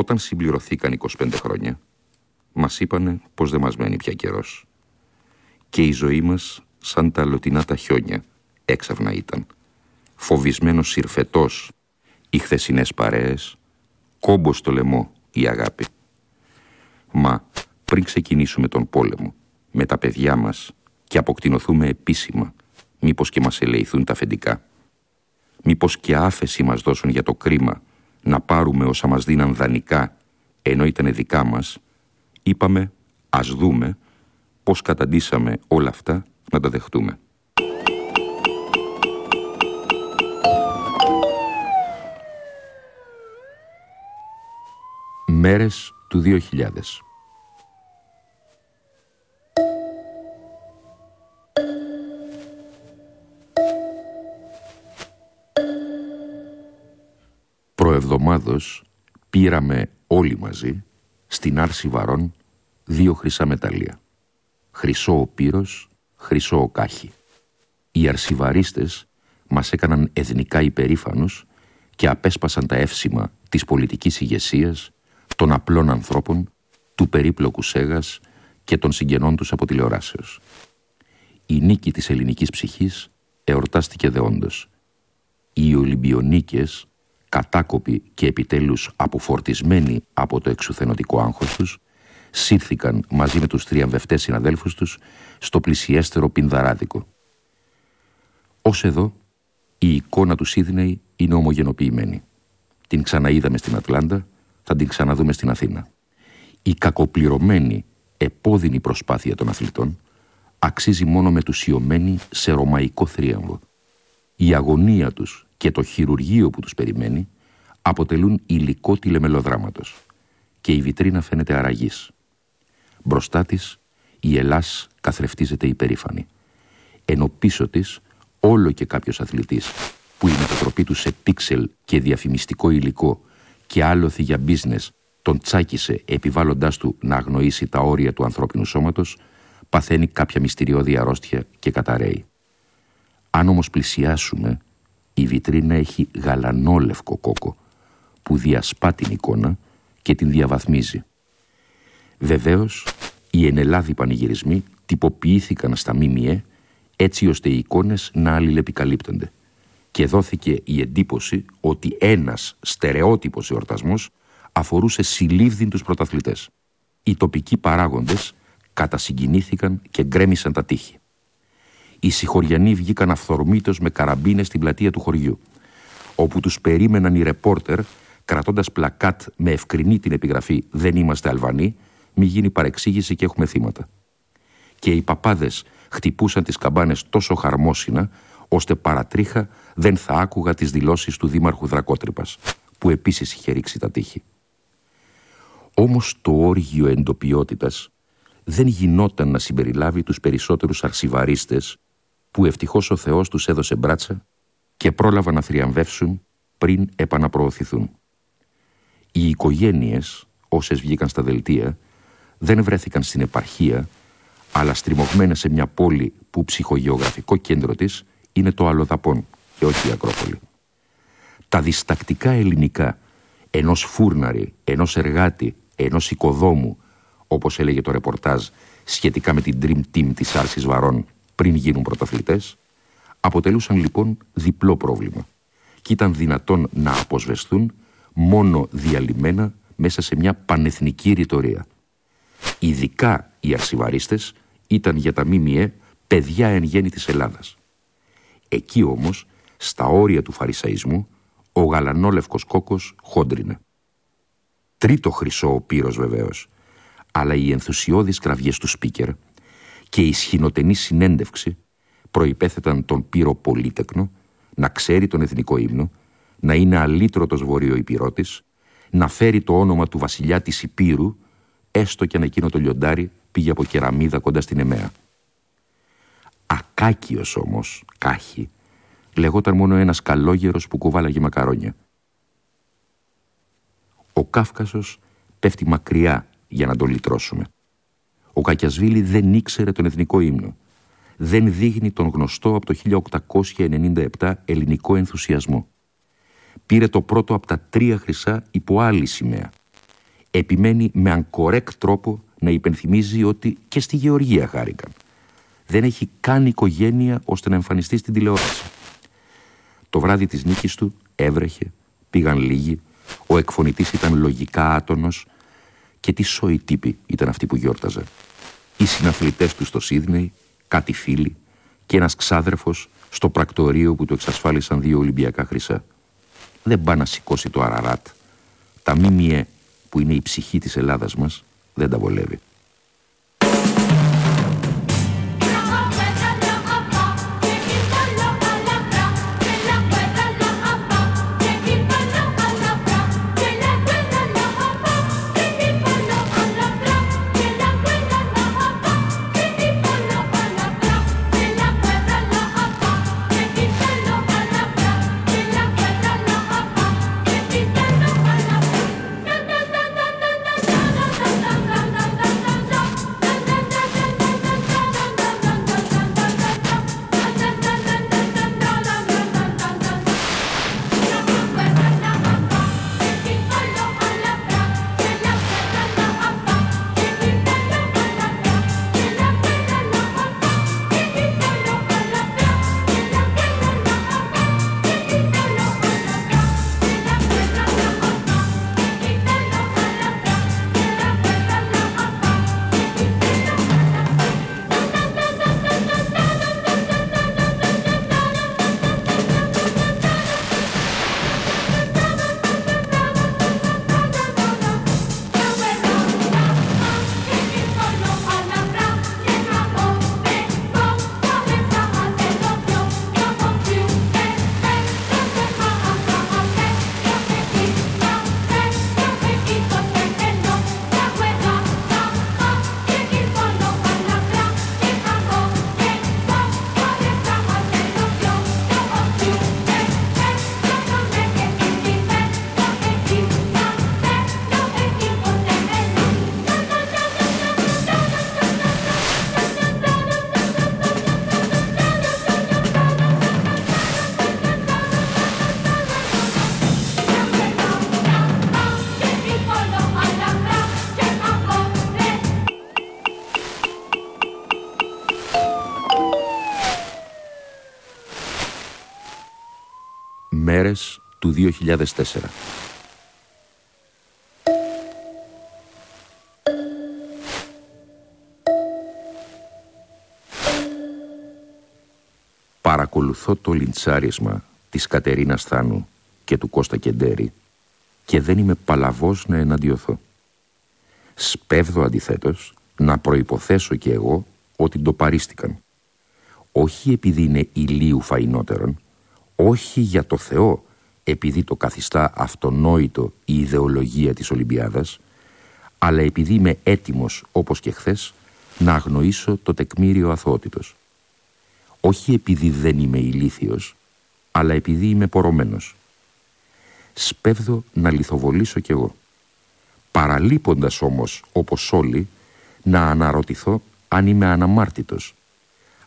Όταν συμπληρωθήκαν 25 χρόνια, μας είπανε πως δεν μας μένει πια καιρός. Και η ζωή μας, σαν τα λωτινά τα χιόνια, έξαφνα ήταν. Φοβισμένος συρφετός, οι χθεσινές παρέες, κόμπος στο λαιμό η αγάπη. Μα πριν ξεκινήσουμε τον πόλεμο, με τα παιδιά μας και αποκτηνοθούμε επίσημα, μήπως και μας ελεηθούν τα αφεντικά Μήπως και άφεση μας δώσουν για το κρίμα να πάρουμε όσα μας δίναν δανεικά ενώ ήταν δικά μας, είπαμε ας δούμε πώς καταντήσαμε όλα αυτά να τα δεχτούμε. Μέρες του 2000 προεβδομάδος πήραμε όλοι μαζί στην άρση βαρών δύο χρυσά μεταλλεία. Χρυσό ο πύρος, χρυσό ο κάχη. Οι αρσιβαρίστες μας έκαναν εθνικά υπερήφανους και απέσπασαν τα εύσημα της πολιτικής ηγεσίας, των απλών ανθρώπων, του περίπλοκου σέγας και των συγγενών τους από τηλεοράσεως. Η νίκη της ελληνικής ψυχής εορτάστηκε δεόντως. Οι Ολυμπιονίκες κατάκοποι και επιτέλους αποφορτισμένοι από το εξουθενωτικό άγχος τους, σύρθηκαν μαζί με τους θριαμβευτές συναδέλφους τους στο πλησιέστερο Πινδαράδικο. Ως εδώ, η εικόνα του Σίδνεϊ είναι ομογενοποιημένη. Την ξαναείδαμε στην Ατλάντα, θα την ξαναδούμε στην Αθήνα. Η κακοπληρωμένη, επώδυνη προσπάθεια των αθλητών αξίζει μόνο μετουσιωμένη σε ρωμαϊκό θρίαμβο. Η αγωνία τους και το χειρουργείο που τους περιμένει αποτελούν υλικό τηλεμελοδράματος και η βιτρίνα φαίνεται αραγής. Μπροστά της η Ελλάς καθρεφτίζεται υπερήφανη. Ενώ πίσω της όλο και κάποιος αθλητής που η μετατροπή του σε πίξελ και διαφημιστικό υλικό και άλοθη για business τον τσάκισε επιβάλλοντάς του να αγνοήσει τα όρια του ανθρώπινου σώματος, παθαίνει κάποια μυστηριώδη αρρώστια και καταραίει. Αν όμως πλησιάσουμε η βιτρίνα έχει γαλανόλευκο κόκο που διασπά την εικόνα και την διαβαθμίζει. Βεβαίως, οι ενελάδοι πανηγυρισμοί τυποποιήθηκαν στα ΜΜΕ έτσι ώστε οι εικόνες να αλληλεπικαλύπτονται και δόθηκε η εντύπωση ότι ένας στερεότυπος εορτασμός αφορούσε συλλήβδιν τους πρωταθλητές. Οι τοπικοί παράγοντες κατασυγκινήθηκαν και γκρέμισαν τα τείχη οι συγχωριανοί βγήκαν αυθορμήτως με καραμπίνες στην πλατεία του χωριού, όπου τους περίμεναν οι ρεπόρτερ κρατώντας πλακάτ με ευκρινή την επιγραφή «Δεν είμαστε Αλβανοί», μη γίνει παρεξήγηση και έχουμε θύματα. Και οι παπάδες χτυπούσαν τις καμπάνες τόσο χαρμόσυνα, ώστε παρατρίχα δεν θα άκουγα τις δηλώσεις του Δήμαρχου Δρακότρυπας, που επίσης είχε ρίξει τα τείχη. Όμως το όργιο εντοπιότητας δεν γινόταν να συμπεριλάβει τους περισσότερους αρσιβαρίστες που ευτυχώς ο Θεός τους έδωσε μπράτσα και πρόλαβαν να θριαμβεύσουν πριν επαναπροωθηθούν. Οι οικογένειες, όσες βγήκαν στα δελτία, δεν βρέθηκαν στην επαρχία, αλλά στριμωγμένες σε μια πόλη που ψυχογεωγραφικό κέντρο της είναι το Αλοδαπών και όχι η Ακρόπολη. Τα διστακτικά ελληνικά ενός φούρναρη, ενός εργάτη, ενός οικοδόμου, όπως έλεγε το ρεπορτάζ σχετικά με την Dream Team της Άρσης Βαρών πριν γίνουν πρωταθλητές, αποτελούσαν λοιπόν διπλό πρόβλημα και ήταν δυνατόν να αποσβεστούν μόνο διαλυμένα μέσα σε μια πανεθνική ρητορία. Ειδικά οι αρσιβαρίστες ήταν για τα ΜΜΕ παιδιά εν γέννη της Ελλάδας. Εκεί όμως, στα όρια του φαρισαϊσμού, ο γαλανόλευκος κόκκος χόντρινε. Τρίτο χρυσό ο πύρος βεβαίως, αλλά οι ενθουσιώδεις κραυγές του σπίκερ και η σχηνοτενή συνέντευξη προϋπέθεταν τον πύρο πολύτεκνο να ξέρει τον εθνικό ύμνο, να είναι αλήτρωτος βορειοϊπηρώτης, να φέρει το όνομα του βασιλιά της Υπήρου, έστω και αν εκείνο το λιοντάρι πήγε από κεραμίδα κοντά στην Εμέα. Ακάκιος όμως, κάχη, λεγόταν μόνο ένας καλόγερος που κουβάλαγε μακαρόνια. Ο Κάφκασος πέφτει μακριά για να τον λυτρώσουμε. Ο Κακιασβίλη δεν ήξερε τον εθνικό ύμνο. Δεν δείχνει τον γνωστό από το 1897 ελληνικό ενθουσιασμό. Πήρε το πρώτο από τα τρία χρυσά υπό άλλη σημαία. Επιμένει με ανκορέκ τρόπο να υπενθυμίζει ότι και στη Γεωργία χάρηκαν. Δεν έχει καν οικογένεια ώστε να εμφανιστεί στην τηλεόραση. Το βράδυ της νίκης του έβρεχε, πήγαν λίγοι, ο εκφωνητής ήταν λογικά άτονος και τι σοϊ τύποι ήταν αυτοί που γιόρταζαν. Οι συναθλητές του στο Σίδνεϊ, κάτι φίλοι και ένας ξάδερφος στο πρακτορείο που του εξασφάλισαν δύο Ολυμπιακά χρυσά. Δεν πάει να σηκώσει το Αραράτ. Τα μίμιε που είναι η ψυχή της Ελλάδας μας δεν τα βολεύει. Του 2004. Παρακολουθώ το λιντσάρισμα της Κατερίνας Θάνου και του Κώστα Κεντέρη και δεν είμαι παλαβός να εναντιωθώ. Σπέβδω αντιθέτως να προϋποθέσω και εγώ ότι το παρίστηκαν. Όχι επειδή είναι ηλίου φαϊνότερον, όχι για το Θεό επειδή το καθιστά αυτονόητο η ιδεολογία της Ολυμπιάδας, αλλά επειδή είμαι έτοιμος, όπως και χθες, να αγνοήσω το τεκμήριο αθωότητος. Όχι επειδή δεν είμαι ηλίθιος, αλλά επειδή είμαι πορωμένος. Σπέβδω να λιθοβολήσω κι εγώ. Παραλείποντας όμως, όπως όλοι, να αναρωτηθώ αν είμαι αναμάρτητος.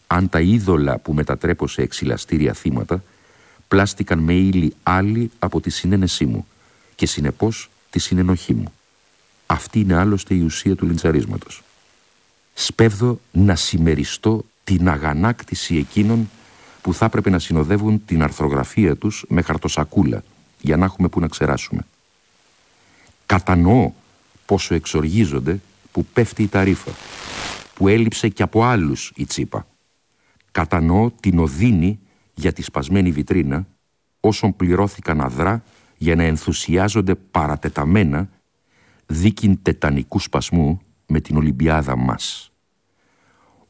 Αν τα είδωλα που μετατρέπω σε εξυλαστήρια θύματα πλάστηκαν με ύλη άλλη από τη συνένεσή μου και συνεπώς τη συνενοχή μου. Αυτή είναι άλλωστε η ουσία του λιντσαρίσματος. Σπέβδω να συμμεριστώ την αγανάκτηση εκείνων που θα έπρεπε να συνοδεύουν την αρθρογραφία τους με χαρτοσακούλα για να έχουμε που να ξεράσουμε. Κατανοώ πόσο εξοργίζονται που πέφτει η ταρίφα, που έλειψε και από άλλους η τσίπα. Κατανοώ την οδύνη για τη σπασμένη βιτρίνα όσων πληρώθηκαν αδρά για να ενθουσιάζονται παρατεταμένα δίκην τετανικού σπασμού με την Ολυμπιάδα μας.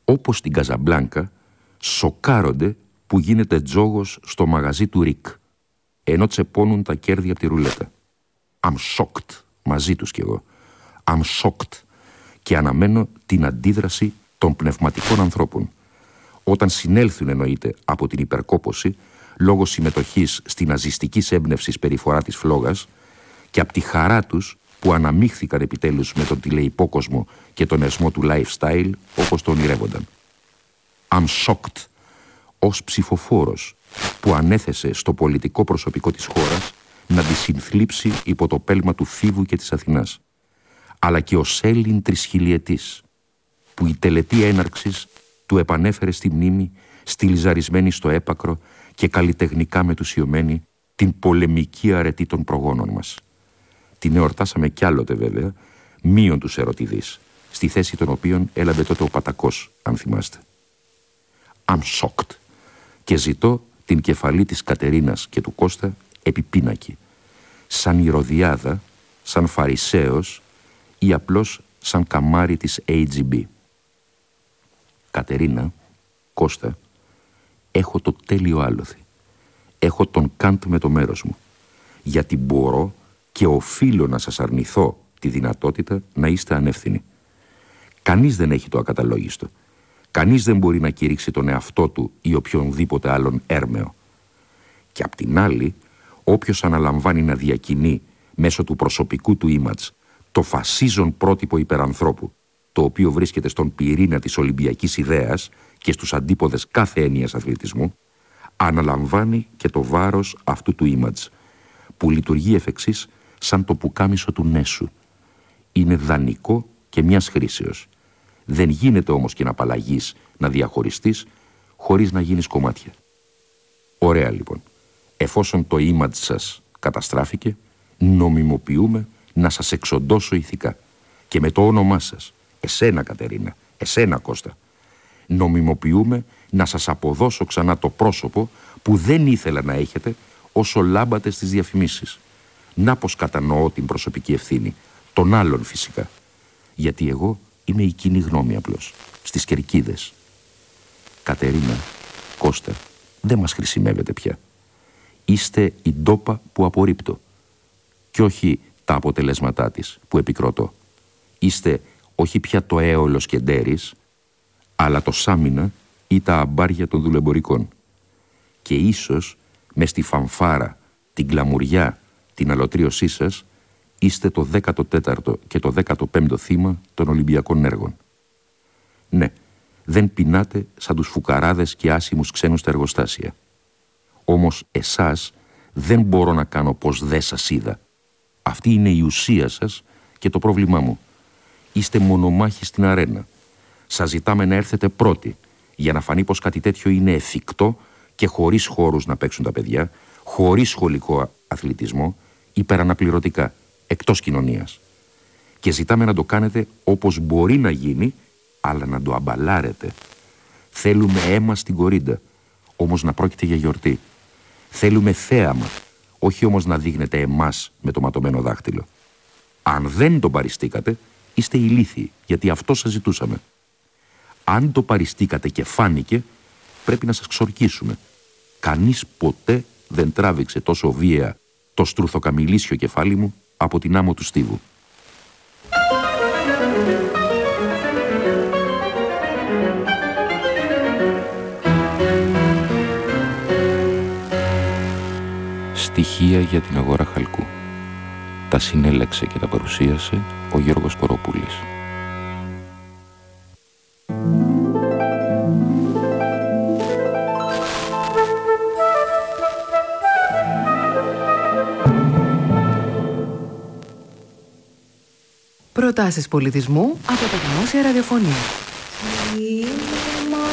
Όπως στην Καζαμπλάνκα, σοκάρονται που γίνεται τζόγος στο μαγαζί του Ρικ, ενώ τσεπώνουν τα κέρδη από τη ρουλέτα. I'm shocked, μαζί τους κι εγώ. I'm shocked και αναμένω την αντίδραση των πνευματικών ανθρώπων. Όταν συνέλθουν εννοείται από την υπερκόπωση, λόγω συμμετοχής στην ναζιστικής έμπνευσης περιφορά της φλόγας και από τη χαρά τους που αναμίχθηκαν επιτέλους με τον τηλεϊπόκοσμο και τον εσμό του lifestyle όπως το ονειρεύονταν. I'm shocked ως ψηφοφόρος που ανέθεσε στο πολιτικό προσωπικό της χώρας να τη συνθλίψει υπό το πέλμα του Φίβου και της Αθηνάς, αλλά και ως Έλλην τρισχιλιετής, που η τελετή έναρξης του επανέφερε στη μνήμη, στυλιζαρισμένη στο έπακρο και καλλιτεχνικά μετουσιωμένη την πολεμική αρετή των προγόνων μας. Την εορτάσαμε κι άλλοτε βέβαια, μείον τους ερωτηδείς, στη θέση των οποίων έλαβε τότε ο Πατακός, αν θυμάστε. I'm shocked και ζητώ την κεφαλή της Κατερίνας και του Κώστα επιπίνακη, σαν ηρωδιάδα, σαν φαρισαίος ή απλώς σαν καμάρι της AGB. Κατερίνα, Κώστα, έχω το τέλειο άλοθη. Έχω τον Κάντ με το μέρος μου. Γιατί μπορώ και οφείλω να σας αρνηθώ τη δυνατότητα να είστε ανεύθυνοι. Κανείς δεν έχει το ακαταλόγιστο. Κανείς δεν μπορεί να κηρύξει τον εαυτό του ή οποιονδήποτε άλλον έρμεο. Και απ' την άλλη, όποιος αναλαμβάνει να διακινεί μέσω του προσωπικού του image το φασίζον πρότυπο υπερανθρώπου, το οποίο βρίσκεται στον πυρήνα της Ολυμπιακής ιδέας και στους αντίποδες κάθε έννοιας αθλητισμού, αναλαμβάνει και το βάρος αυτού του image, που λειτουργεί εφ' εξής σαν το πουκάμισο του νέσου. Είναι δανεικό και μιας χρήσεως. Δεν γίνεται όμως και να απαλλαγείς, να διαχωριστείς, χωρίς να γίνεις κομμάτια. Ωραία λοιπόν. Εφόσον το image σας καταστράφηκε, νομιμοποιούμε να σας εξοντώσω ηθικά. Και με το όνομά σας, εσένα Κατερίνα, εσένα Κώστα, νομιμοποιούμε να σας αποδώσω ξανά το πρόσωπο που δεν ήθελα να έχετε όσο λάμπατε στις διαφημίσεις. Να πως κατανοώ την προσωπική ευθύνη, των άλλων φυσικά. Γιατί εγώ είμαι η κοινή γνώμη απλώς, στις κερκίδες. Κατερίνα, Κώστα, δεν μας χρησιμεύετε πια. Είστε η ντόπα που απορρίπτω και όχι τα αποτελέσματά της που επικροτώ. Είστε όχι πια το έολος και ντέρης, αλλά το σάμινα ή τα αμπάρια των δουλεμπορικών. Και ίσως μες στη φανφάρα, την κλαμουριά, την αλωτρίωσή σας, είστε το 14ο και το 15ο θύμα των Ολυμπιακών έργων. Ναι, δεν πεινάτε σαν τους φουκαράδες και άσημους ξένους στα εργοστάσια. Όμως εσάς δεν μπορώ να κάνω πως δεν σας είδα. Αυτή είναι η ουσία σας και το πρόβλημά μου. Είστε μονομάχοι στην αρένα. Σας ζητάμε να έρθετε πρώτοι για να φανεί πως κάτι τέτοιο είναι εφικτό και χωρίς χώρους να παίξουν τα παιδιά, χωρίς σχολικό αθλητισμό, υπεραναπληρωτικά, εκτός κοινωνίας. Και ζητάμε να το κάνετε όπως μπορεί να γίνει, αλλά να το αμπαλάρετε. Θέλουμε αίμα στην κορίντα, όμως να πρόκειται για γιορτή. Θέλουμε θέαμα, όχι όμως να δείχνετε εμάς με το ματωμένο δάχτυλο. Αν δεν το παριστήκατε, είστε ηλίθιοι, γιατί αυτό σας ζητούσαμε. Αν το παριστήκατε και φάνηκε, πρέπει να σας ξορκίσουμε. Κανείς ποτέ δεν τράβηξε τόσο βία το στρουθοκαμιλίσιο κεφάλι μου από την άμμο του στίβου. Στοιχεία για την αγορά χαλκού. Τα συνέλεξε και τα παρουσίασε ο Γιώργος Κοροπούλης. Προτάσεις πολιτισμού από τα δημόσια ραδιοφωνία.